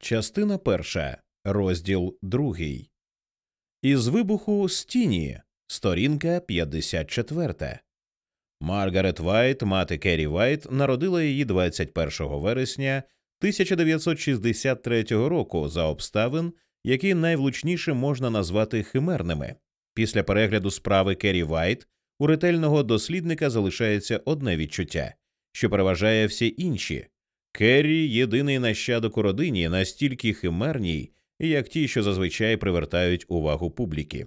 Частина перша, розділ другий. Із вибуху тіні, сторінка 54. Маргарет Вайт, мати Керрі Вайт, народила її 21 вересня 1963 року за обставин, які найвлучніше можна назвати химерними. Після перегляду справи Керрі Вайт у ретельного дослідника залишається одне відчуття, що переважає всі інші. Керрі єдиний нащадок у родині, настільки химерній, як ті, що зазвичай привертають увагу публіки.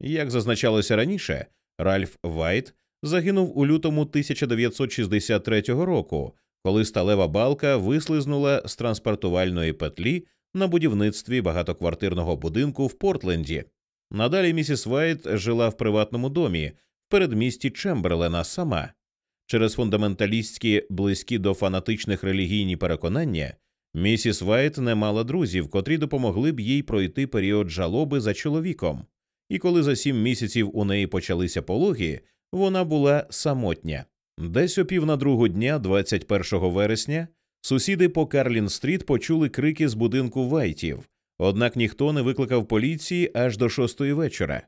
Як зазначалося раніше, Ральф Вайт загинув у лютому 1963 року, коли сталева балка вислизнула з транспортувальної петлі на будівництві багатоквартирного будинку в Портленді. Надалі місіс Вайт жила в приватному домі в передмісті Чемберлена сама. Через фундаменталістські близькі до фанатичних релігійні переконання місіс Вайт не мала друзів, котрі допомогли б їй пройти період жалоби за чоловіком. І коли за сім місяців у неї почалися пологи, вона була самотня. Десь о пів на другу дня, 21 вересня, сусіди по Карлін Стріт почули крики з будинку Вайтів, однак ніхто не викликав поліції аж до шостої вечора.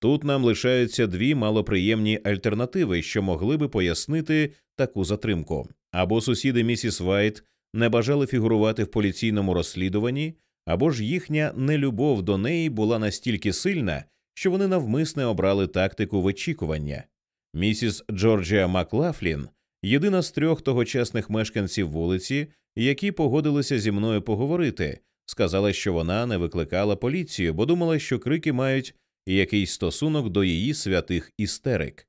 Тут нам лишаються дві малоприємні альтернативи, що могли би пояснити таку затримку. Або сусіди місіс Вайт не бажали фігурувати в поліційному розслідуванні, або ж їхня нелюбов до неї була настільки сильна, що вони навмисне обрали тактику вичікування. Місіс Джорджія Маклафлін, єдина з трьох тогочасних мешканців вулиці, які погодилися зі мною поговорити, сказала, що вона не викликала поліцію, бо думала, що крики мають якийсь стосунок до її святих істерик.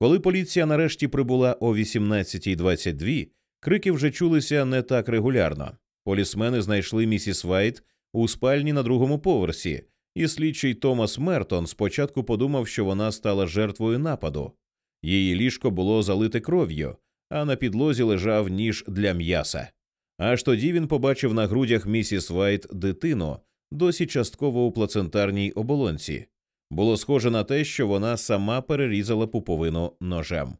Коли поліція нарешті прибула о 18.22, крики вже чулися не так регулярно. Полісмени знайшли місіс Вайт у спальні на другому поверсі, і слідчий Томас Мертон спочатку подумав, що вона стала жертвою нападу. Її ліжко було залите кров'ю, а на підлозі лежав ніж для м'яса. Аж тоді він побачив на грудях місіс Вайт дитину, досі частково у плацентарній оболонці. Було схоже на те, що вона сама перерізала пуповину ножем.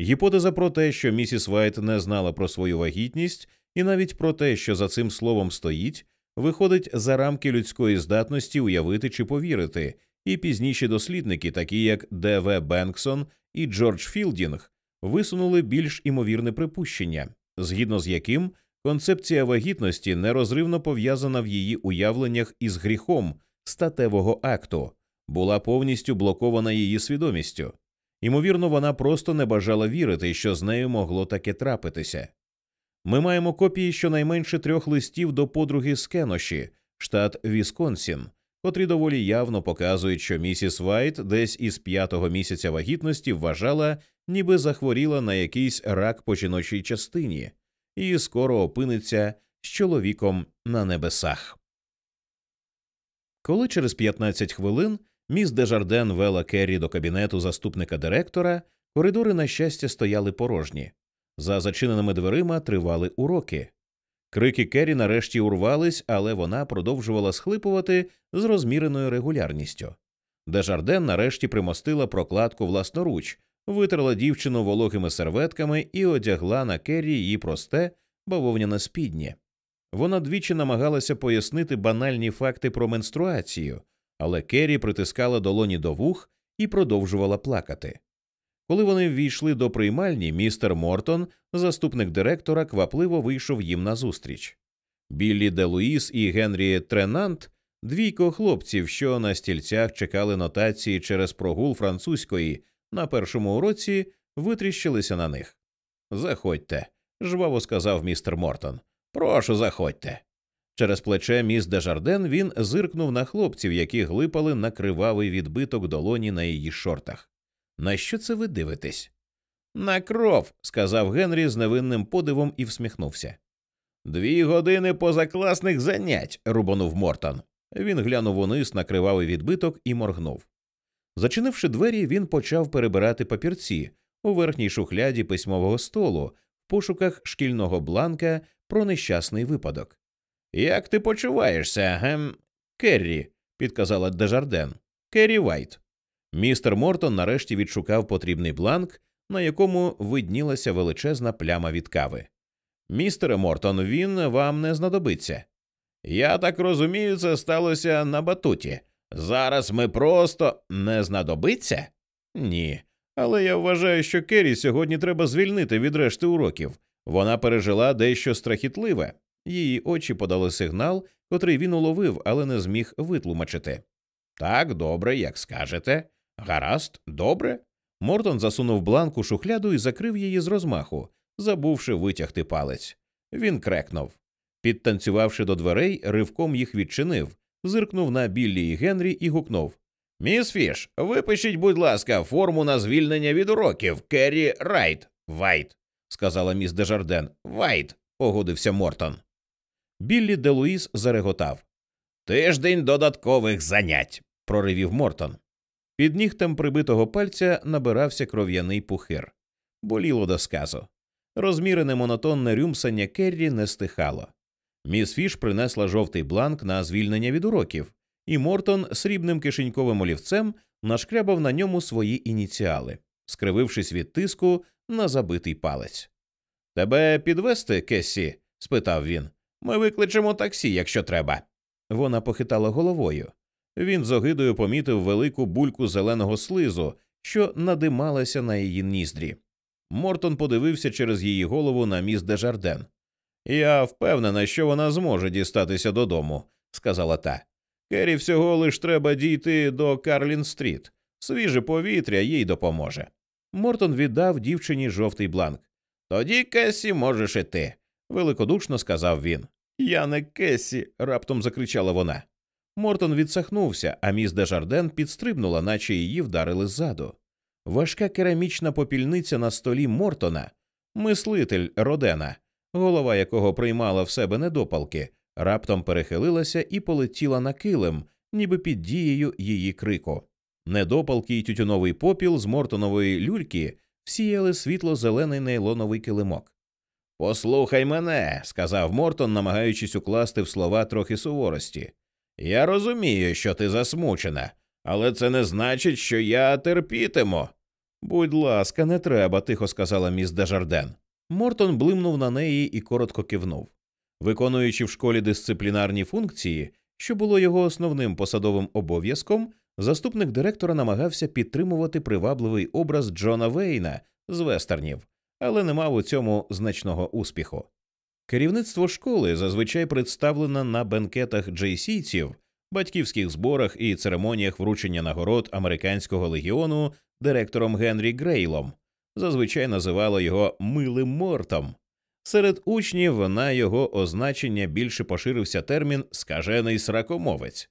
Гіпотеза про те, що місіс Вайт не знала про свою вагітність, і навіть про те, що за цим словом стоїть, виходить за рамки людської здатності уявити чи повірити, і пізніші дослідники, такі як Д. Бенксон і Джордж Філдінг, висунули більш імовірне припущення, згідно з яким концепція вагітності нерозривно пов'язана в її уявленнях із гріхом статевого акту, була повністю блокована її свідомістю. Ймовірно, вона просто не бажала вірити, що з нею могло таке трапитися. Ми маємо копії щонайменше трьох листів до подруги з штату Вісконсін, котрі доволі явно показують, що місіс Вайт десь із п'ятого місяця вагітності вважала, ніби захворіла на якийсь рак по жіночій частині, і скоро опиниться з чоловіком на небесах. Коли через 15 хвилин міс Дежарден вела Керрі до кабінету заступника директора, коридори, на щастя, стояли порожні. За зачиненими дверима тривали уроки. Крики Керрі нарешті урвались, але вона продовжувала схлипувати з розміреною регулярністю. Дежарден нарешті примостила прокладку власноруч, витерла дівчину вологими серветками і одягла на Керрі її просте бавовняне спіднє. Вона двічі намагалася пояснити банальні факти про менструацію, але Керрі притискала долоні до вух і продовжувала плакати. Коли вони ввійшли до приймальні, містер Мортон, заступник директора, квапливо вийшов їм назустріч. Біллі де Луїс і Генрі Тренант, двійко хлопців, що на стільцях чекали нотації через прогул французької на першому уроці, витріщилися на них. Заходьте, жваво сказав містер Мортон. Прошу, заходьте. Через плече міс Дежарден він зиркнув на хлопців, які глипали на кривавий відбиток долоні на її шортах. На що це ви дивитесь? На кров, сказав Генрі з невинним подивом і всміхнувся. Дві години позакласних занять, рубанув Мортон. Він глянув униз на кривавий відбиток і моргнув. Зачинивши двері, він почав перебирати папірці у верхній шухляді письмового столу в пошуках шкільного бланка про нещасний випадок. Як ти почуваєшся, гм? Керрі, підказала Дежарден. Керрі Вайт. Містер Мортон нарешті відшукав потрібний бланк, на якому виднілася величезна пляма від кави. Містере Мортон, він вам не знадобиться. Я так розумію, це сталося на батуті. Зараз ми просто не знадобиться? Ні. Але я вважаю, що Керрі сьогодні треба звільнити від решти уроків. Вона пережила дещо страхітливе. Її очі подали сигнал, котрий він уловив, але не зміг витлумачити. Так, добре, як скажете. Гаразд, добре. Мортон засунув бланк у шухляду і закрив її з розмаху, забувши витягти палець. Він крекнув. Підтанцювавши до дверей, ривком їх відчинив, зиркнув на Біллі і Генрі і гукнув Міс Фіш, випишіть, будь ласка, форму на звільнення від уроків Керрі Райт. Вайт, сказала міс Дежарден. Вайт, погодився Мортон. Біллі де Луїс зареготав. Тиждень додаткових занять, проривів Мортон. Під нігтем прибитого пальця набирався кров'яний пухир. Боліло до сказу. Розмірене монотонне рюмсання Керрі не стихало. Міс Фіш принесла жовтий бланк на звільнення від уроків, і Мортон срібним кишеньковим олівцем нашкрябав на ньому свої ініціали, скривившись від тиску на забитий палець. Тебе підвести, Кесі? спитав він. Ми викличемо таксі, якщо треба. Вона похитала головою. Він з огидою помітив велику бульку зеленого слизу, що надималася на її ніздрі. Мортон подивився через її голову на міс Дежарден. Я впевнена, що вона зможе дістатися додому, сказала та. Керрі всього лиш треба дійти до Карлін Стріт. Свіже повітря їй допоможе. Мортон віддав дівчині жовтий бланк. Тоді, Кесі, можеш іти, великодушно сказав він. Я не Кесі, раптом закричала вона. Мортон відсахнувся, а міс Дежарден підстрибнула, наче її вдарили ззаду. Важка керамічна попільниця на столі Мортона, мислитель Родена, голова якого приймала в себе недопалки, раптом перехилилася і полетіла на килим, ніби під дією її крику. Недопалки й тютюновий попіл з Мортонової люльки всіяли світло зелений нейлоновий килимок. Послухай мене, сказав Мортон, намагаючись укласти в слова трохи суворості. Я розумію, що ти засмучена, але це не значить, що я терпітиму. Будь ласка, не треба, тихо сказала міс Дежарден. Мортон блимнув на неї і коротко кивнув. Виконуючи в школі дисциплінарні функції, що було його основним посадовим обов'язком, заступник директора намагався підтримувати привабливий образ Джона Вейна з вестернів, але не мав у цьому значного успіху. Керівництво школи зазвичай представлено на бенкетах джейсійців, батьківських зборах і церемоніях вручення нагород американського легіону директором Генрі Грейлом, зазвичай називало його милим мортом. Серед учнів на його означення більше поширився термін скажений сракомовець.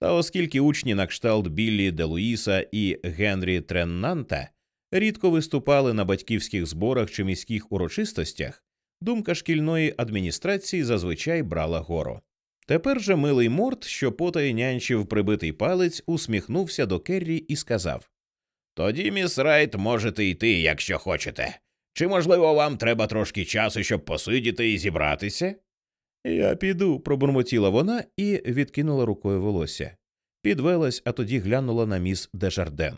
Та оскільки учні на кшталт Біллі де Луїса і Генрі Треннанта рідко виступали на батьківських зборах чи міських урочистостях, думка шкільної адміністрації зазвичай брала гору. Тепер же милий морт, що потай нянчив прибитий палець, усміхнувся до Керрі і сказав Тоді, міс Райт, можете йти, якщо хочете. Чи, можливо, вам треба трошки часу, щоб посидіти і зібратися? Я піду, пробурмотіла вона і відкинула рукою волосся. Підвелась, а тоді глянула на міс Дежарден.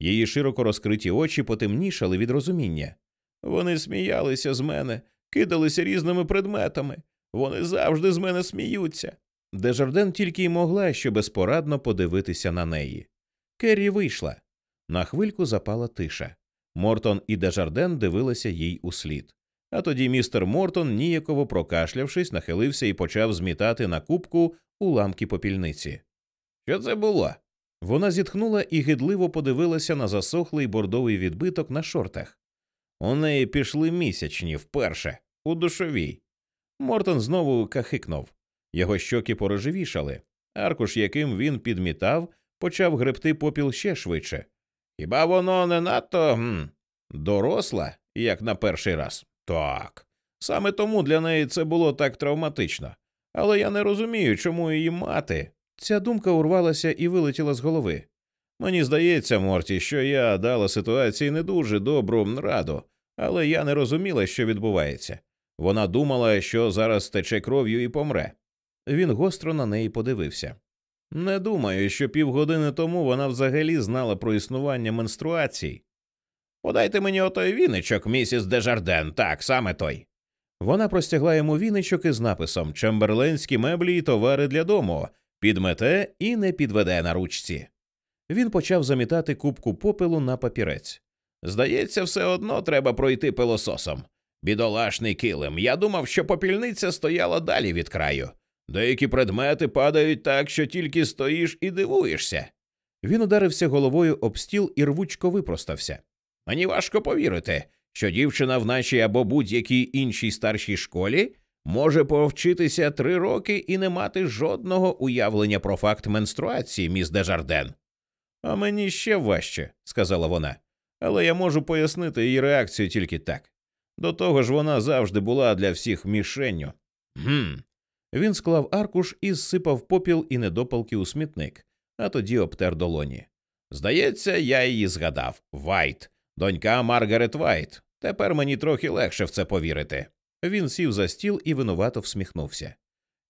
Її широко розкриті очі потемнішали від розуміння. Вони сміялися з мене, кидалися різними предметами. Вони завжди з мене сміються. Дежарден тільки й могла що безпорадно подивитися на неї. Керрі вийшла. На хвильку запала тиша. Мортон і Дежарден дивилися їй услід. А тоді містер Мортон, ніяково прокашлявшись, нахилився і почав змітати на кубку уламки попільниці. Що це було? Вона зітхнула і гидливо подивилася на засохлий бордовий відбиток на шортах. У неї пішли місячні вперше, у душовій. Мортон знову кахикнув. Його щоки порожевішали. Аркуш, яким він підмітав, почав гребти попіл ще швидше. Хіба воно не надто м, доросла, як на перший раз? Так. Саме тому для неї це було так травматично. Але я не розумію, чому її мати. Ця думка урвалася і вилетіла з голови. Мені здається, Морті, що я дала ситуації не дуже добру раду, але я не розуміла, що відбувається. Вона думала, що зараз тече кров'ю і помре. Він гостро на неї подивився. Не думаю, що півгодини тому вона взагалі знала про існування менструацій. Подайте мені отой віничок, місіс Дежарден, так, саме той. Вона простягла йому віничок із написом Чемберленські меблі і товари для дому, підмете і не підведе на ручці. Він почав замітати кубку попелу на папірець. Здається, все одно треба пройти пилососом. Бідолашний килим. Я думав, що попільниця стояла далі від краю. Деякі предмети падають так, що тільки стоїш і дивуєшся. Він ударився головою об стіл і рвучко випростався. Мені важко повірити, що дівчина в нашій або будь-якій іншій старшій школі може повчитися три роки і не мати жодного уявлення про факт менструації, міс Дежарден. А мені ще важче, сказала вона, але я можу пояснити її реакцію тільки так. До того ж, вона завжди була для всіх мішенню. Гм. Він склав аркуш і зсипав попіл і недопалки у смітник, а тоді обтер долоні. Здається, я її згадав Вайт, донька Маргарет Вайт. Тепер мені трохи легше в це повірити. Він сів за стіл і винувато всміхнувся.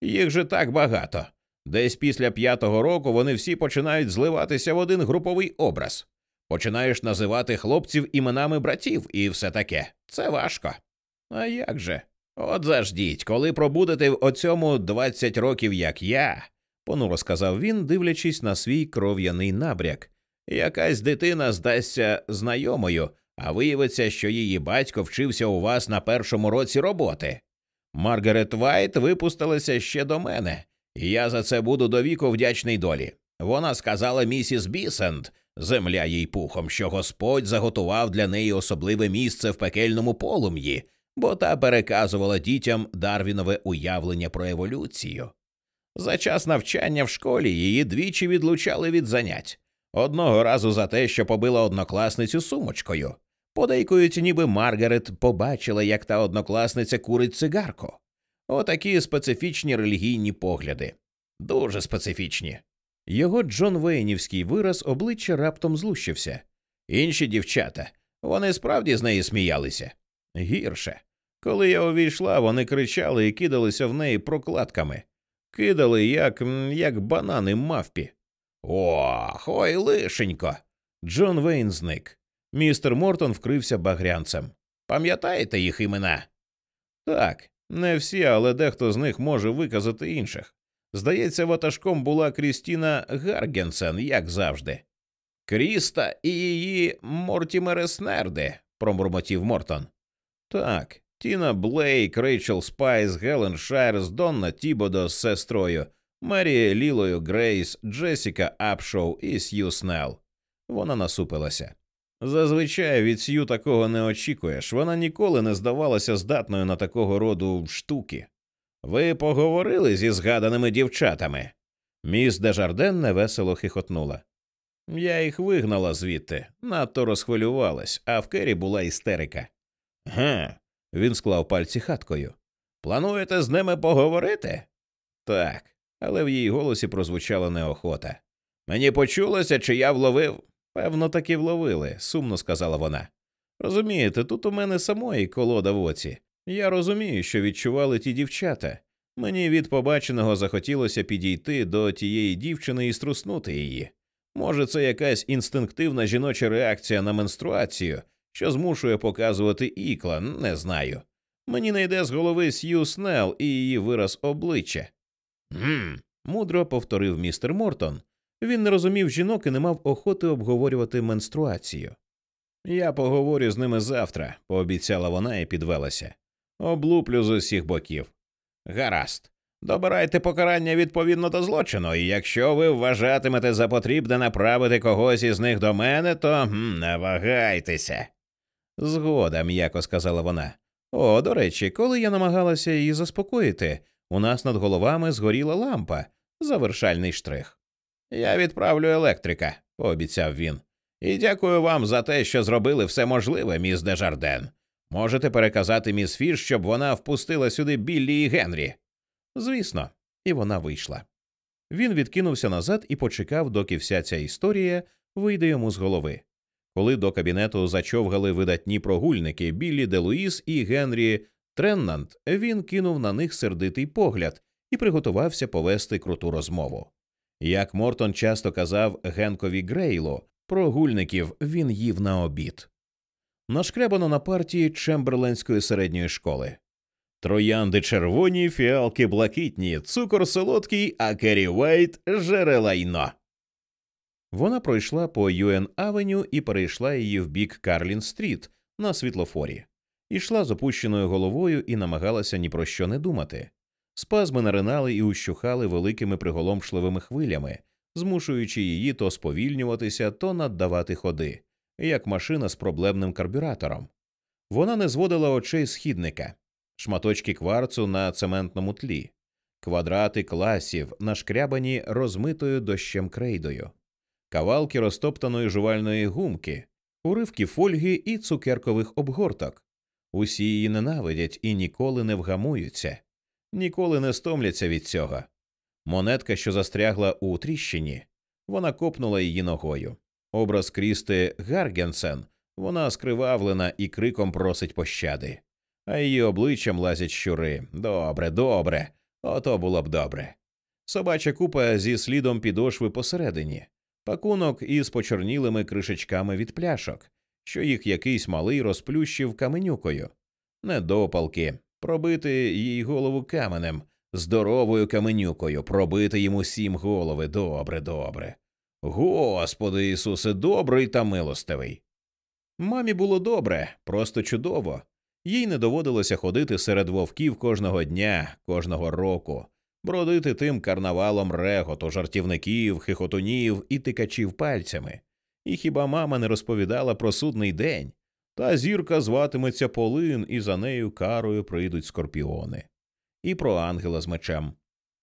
Їх же так багато. Десь після п'ятого року вони всі починають зливатися в один груповий образ. Починаєш називати хлопців іменами братів і все таке. Це важко. А як же? От заждіть, коли пробудете в оцьому двадцять років, як я, понуро сказав він, дивлячись на свій кров'яний набряк. Якась дитина здасться знайомою, а виявиться, що її батько вчився у вас на першому році роботи. Маргарет Вайт випустилася ще до мене, і я за це буду до віку вдячний долі. Вона сказала місіс Бісенд, земля їй пухом, що Господь заготував для неї особливе місце в пекельному полум'ї, бо та переказувала дітям Дарвінове уявлення про еволюцію. За час навчання в школі її двічі відлучали від занять. Одного разу за те, що побила однокласницю сумочкою. Подейкують, ніби Маргарет побачила, як та однокласниця курить цигарку. Отакі специфічні релігійні погляди. Дуже специфічні. Його Джон Вейнівський вираз обличчя раптом злущився. Інші дівчата, вони справді з неї сміялися. Гірше. Коли я увійшла, вони кричали і кидалися в неї прокладками. Кидали, як як банани мавпі. Ох, ой, лишенько. Джон Вейн зник. Містер Мортон вкрився багрянцем. Пам'ятаєте їх імена? Так, не всі, але дехто з них може виказати інших. Здається, ватажком була Крістіна Гаргенсен, як завжди. Кріста і її Мортімери Снерди, промурмотів Мортон. Так, Тіна Блейк, Рейчел Спайс, Гелен Шайрс, Донна Тібодо з сестрою, Мері Ліла Грейс, Джесіка Апшоу і Сью Снелл. Вона насупилася. Зазвичай від Сью такого не очікуєш, вона ніколи не здавалася здатною на такого роду штуки. Ви поговорили зі згаданими дівчатами. Міс Дежарден невесело хихотнула. Я їх вигнала звідти, надто розхвилювалась, а в Кері була істерика. Га. Він склав пальці хаткою. Плануєте з ними поговорити? Так, але в її голосі прозвучала неохота. Мені почулося, чи я вловив. Певно, таки вловили, сумно сказала вона. Розумієте, тут у мене самої колода в оці. Я розумію, що відчували ті дівчата. Мені від побаченого захотілося підійти до тієї дівчини і струснути її. Може, це якась інстинктивна жіноча реакція на менструацію, що змушує показувати ікла, не знаю. Мені не йде з голови Сью Снелл і її вираз обличчя. Гм. мудро повторив містер Мортон. Він не розумів жінок і не мав охоти обговорювати менструацію. Я поговорю з ними завтра, пообіцяла вона і підвелася. Облуплю з усіх боків. Гаразд. Добирайте покарання відповідно до злочину, і якщо ви вважатимете за потрібне направити когось із них до мене, то не вагайтеся. Згода, м'яко сказала вона. О, до речі, коли я намагалася її заспокоїти, у нас над головами згоріла лампа, завершальний штрих. Я відправлю електрика, пообіцяв він. І дякую вам за те, що зробили все можливе, міс Дежарден. Можете переказати міс Фіш, щоб вона впустила сюди Біллі і Генрі. Звісно, і вона вийшла. Він відкинувся назад і почекав, доки вся ця історія вийде йому з голови. Коли до кабінету зачовгали видатні прогульники Біллі де Луїс і Генрі Треннант, він кинув на них сердитий погляд і приготувався повести круту розмову. Як Мортон часто казав Генкові Грейлу, прогульників він їв на обід. Нашкрябано на партії Чемберленської середньої школи. Троянди червоні, фіалки блакитні, цукор солодкий, а Керрі Вайт жере лайно. Вона пройшла по Юен Авеню і перейшла її в бік Карлін Стріт на світлофорі, ішла з опущеною головою і намагалася ні про що не думати. Спазми наринали і ущухали великими приголомшливими хвилями, змушуючи її то сповільнюватися, то наддавати ходи, як машина з проблемним карбюратором. Вона не зводила очей східника, шматочки кварцу на цементному тлі, квадрати класів, нашкрябані розмитою дощем крейдою, кавалки розтоптаної жувальної гумки, уривки фольги і цукеркових обгорток. Усі її ненавидять і ніколи не вгамуються, ніколи не стомляться від цього. Монетка, що застрягла у тріщині, вона копнула її ногою. Образ Крісти Гаргенсен, вона скривавлена і криком просить пощади, а її обличчям лазять щури. Добре, добре, ото було б добре. Собача купа зі слідом підошви посередині, пакунок із почорнілими кришечками від пляшок, що їх якийсь малий розплющив каменюкою, недопалки, пробити їй голову каменем, здоровою каменюкою, пробити йому сім голови. Добре, добре. Господи Ісусе, добрий та милостивий. Мамі було добре, просто чудово. Їй не доводилося ходити серед вовків кожного дня, кожного року, бродити тим карнавалом реготу, жартівників, хихотунів і тикачів пальцями. І хіба мама не розповідала про судний день? Та зірка зватиметься Полин, і за нею карою прийдуть скорпіони, і про ангела з мечем.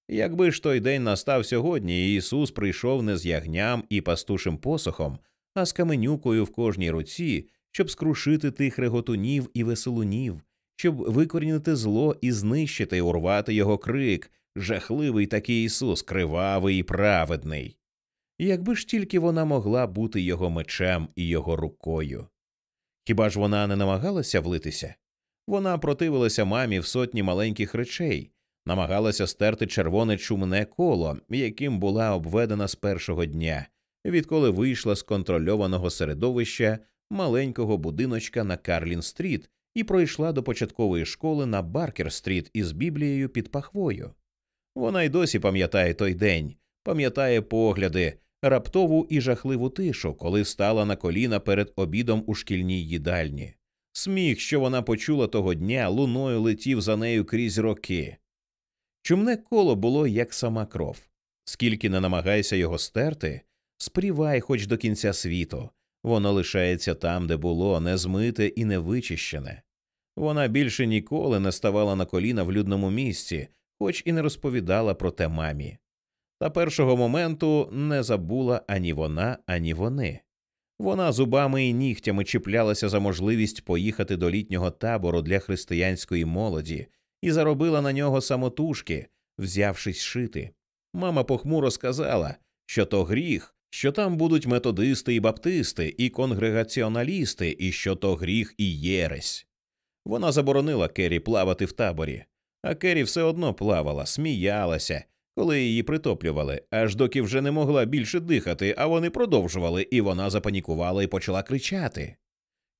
Якби ж той день настав сьогодні, Ісус прийшов не з ягням і пастушим посохом, а з каменюкою в кожній руці, щоб скрушити тих реготунів і веселунів, щоб викорінити зло і знищити, урвати його крик, жахливий такий Ісус, кривавий і праведний. Якби ж тільки вона могла бути його мечем і його рукою. Хіба ж вона не намагалася влитися? Вона противилася мамі в сотні маленьких речей, намагалася стерти червоне чумне коло, яким була обведена з першого дня, відколи вийшла з контрольованого середовища маленького будиночка на Карлін Стріт і пройшла до початкової школи на Баркер Стріт із Біблією під пахвою. Вона й досі пам'ятає той день, пам'ятає погляди, раптову і жахливу тишу, коли стала на коліна перед обідом у шкільній їдальні. Сміх, що вона почула того дня, луною летів за нею крізь роки. Чумне коло було як сама кров. Скільки не намагайся його стерти, спрівай хоч до кінця світу, воно лишається там, де було, не змите і не вичищене. Вона більше ніколи не ставала на коліна в людному місці, хоч і не розповідала про те мамі. Та першого моменту не забула ані вона, ані вони. Вона зубами і нігтями чіплялася за можливість поїхати до літнього табору для християнської молоді і заробила на нього самотужки, взявшись шити. Мама похмуро сказала, що то гріх, що там будуть методисти і баптисти, і конгрегаціоналісти, і що то гріх і єресь. Вона заборонила Керрі плавати в таборі, а Керрі все одно плавала, сміялася, коли її притоплювали, аж доки вже не могла більше дихати, а вони продовжували, і вона запанікувала і почала кричати.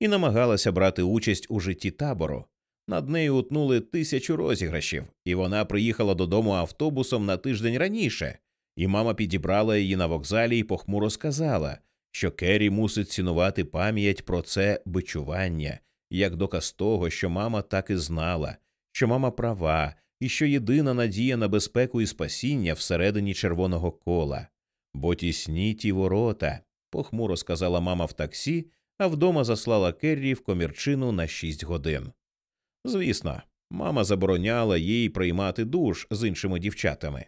І намагалася брати участь у житті табору. Над нею утнули тисячу розіграшів, і вона приїхала додому автобусом на тиждень раніше, і мама підібрала її на вокзалі і похмуро сказала, що Керрі мусить цінувати пам'ять про це бичування, як доказ того, що мама так і знала, що мама права, і що єдина надія на безпеку і спасіння всередині червоного кола. Бо тісні ті ворота, похмуро сказала мама в таксі, а вдома заслала Керрі в комірчину на шість годин. Звісно, мама забороняла їй приймати душ з іншими дівчатами.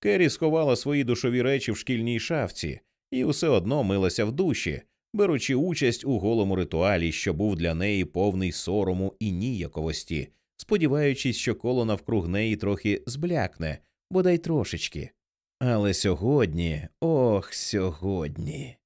Керрі сховала свої душові речі в шкільній шафці і все одно милася в душі, беручи участь у голому ритуалі, що був для неї повний сорому і ніяковості, сподіваючись, що коло навкруг неї трохи зблякне, бодай трошечки. Але сьогодні, ох, сьогодні.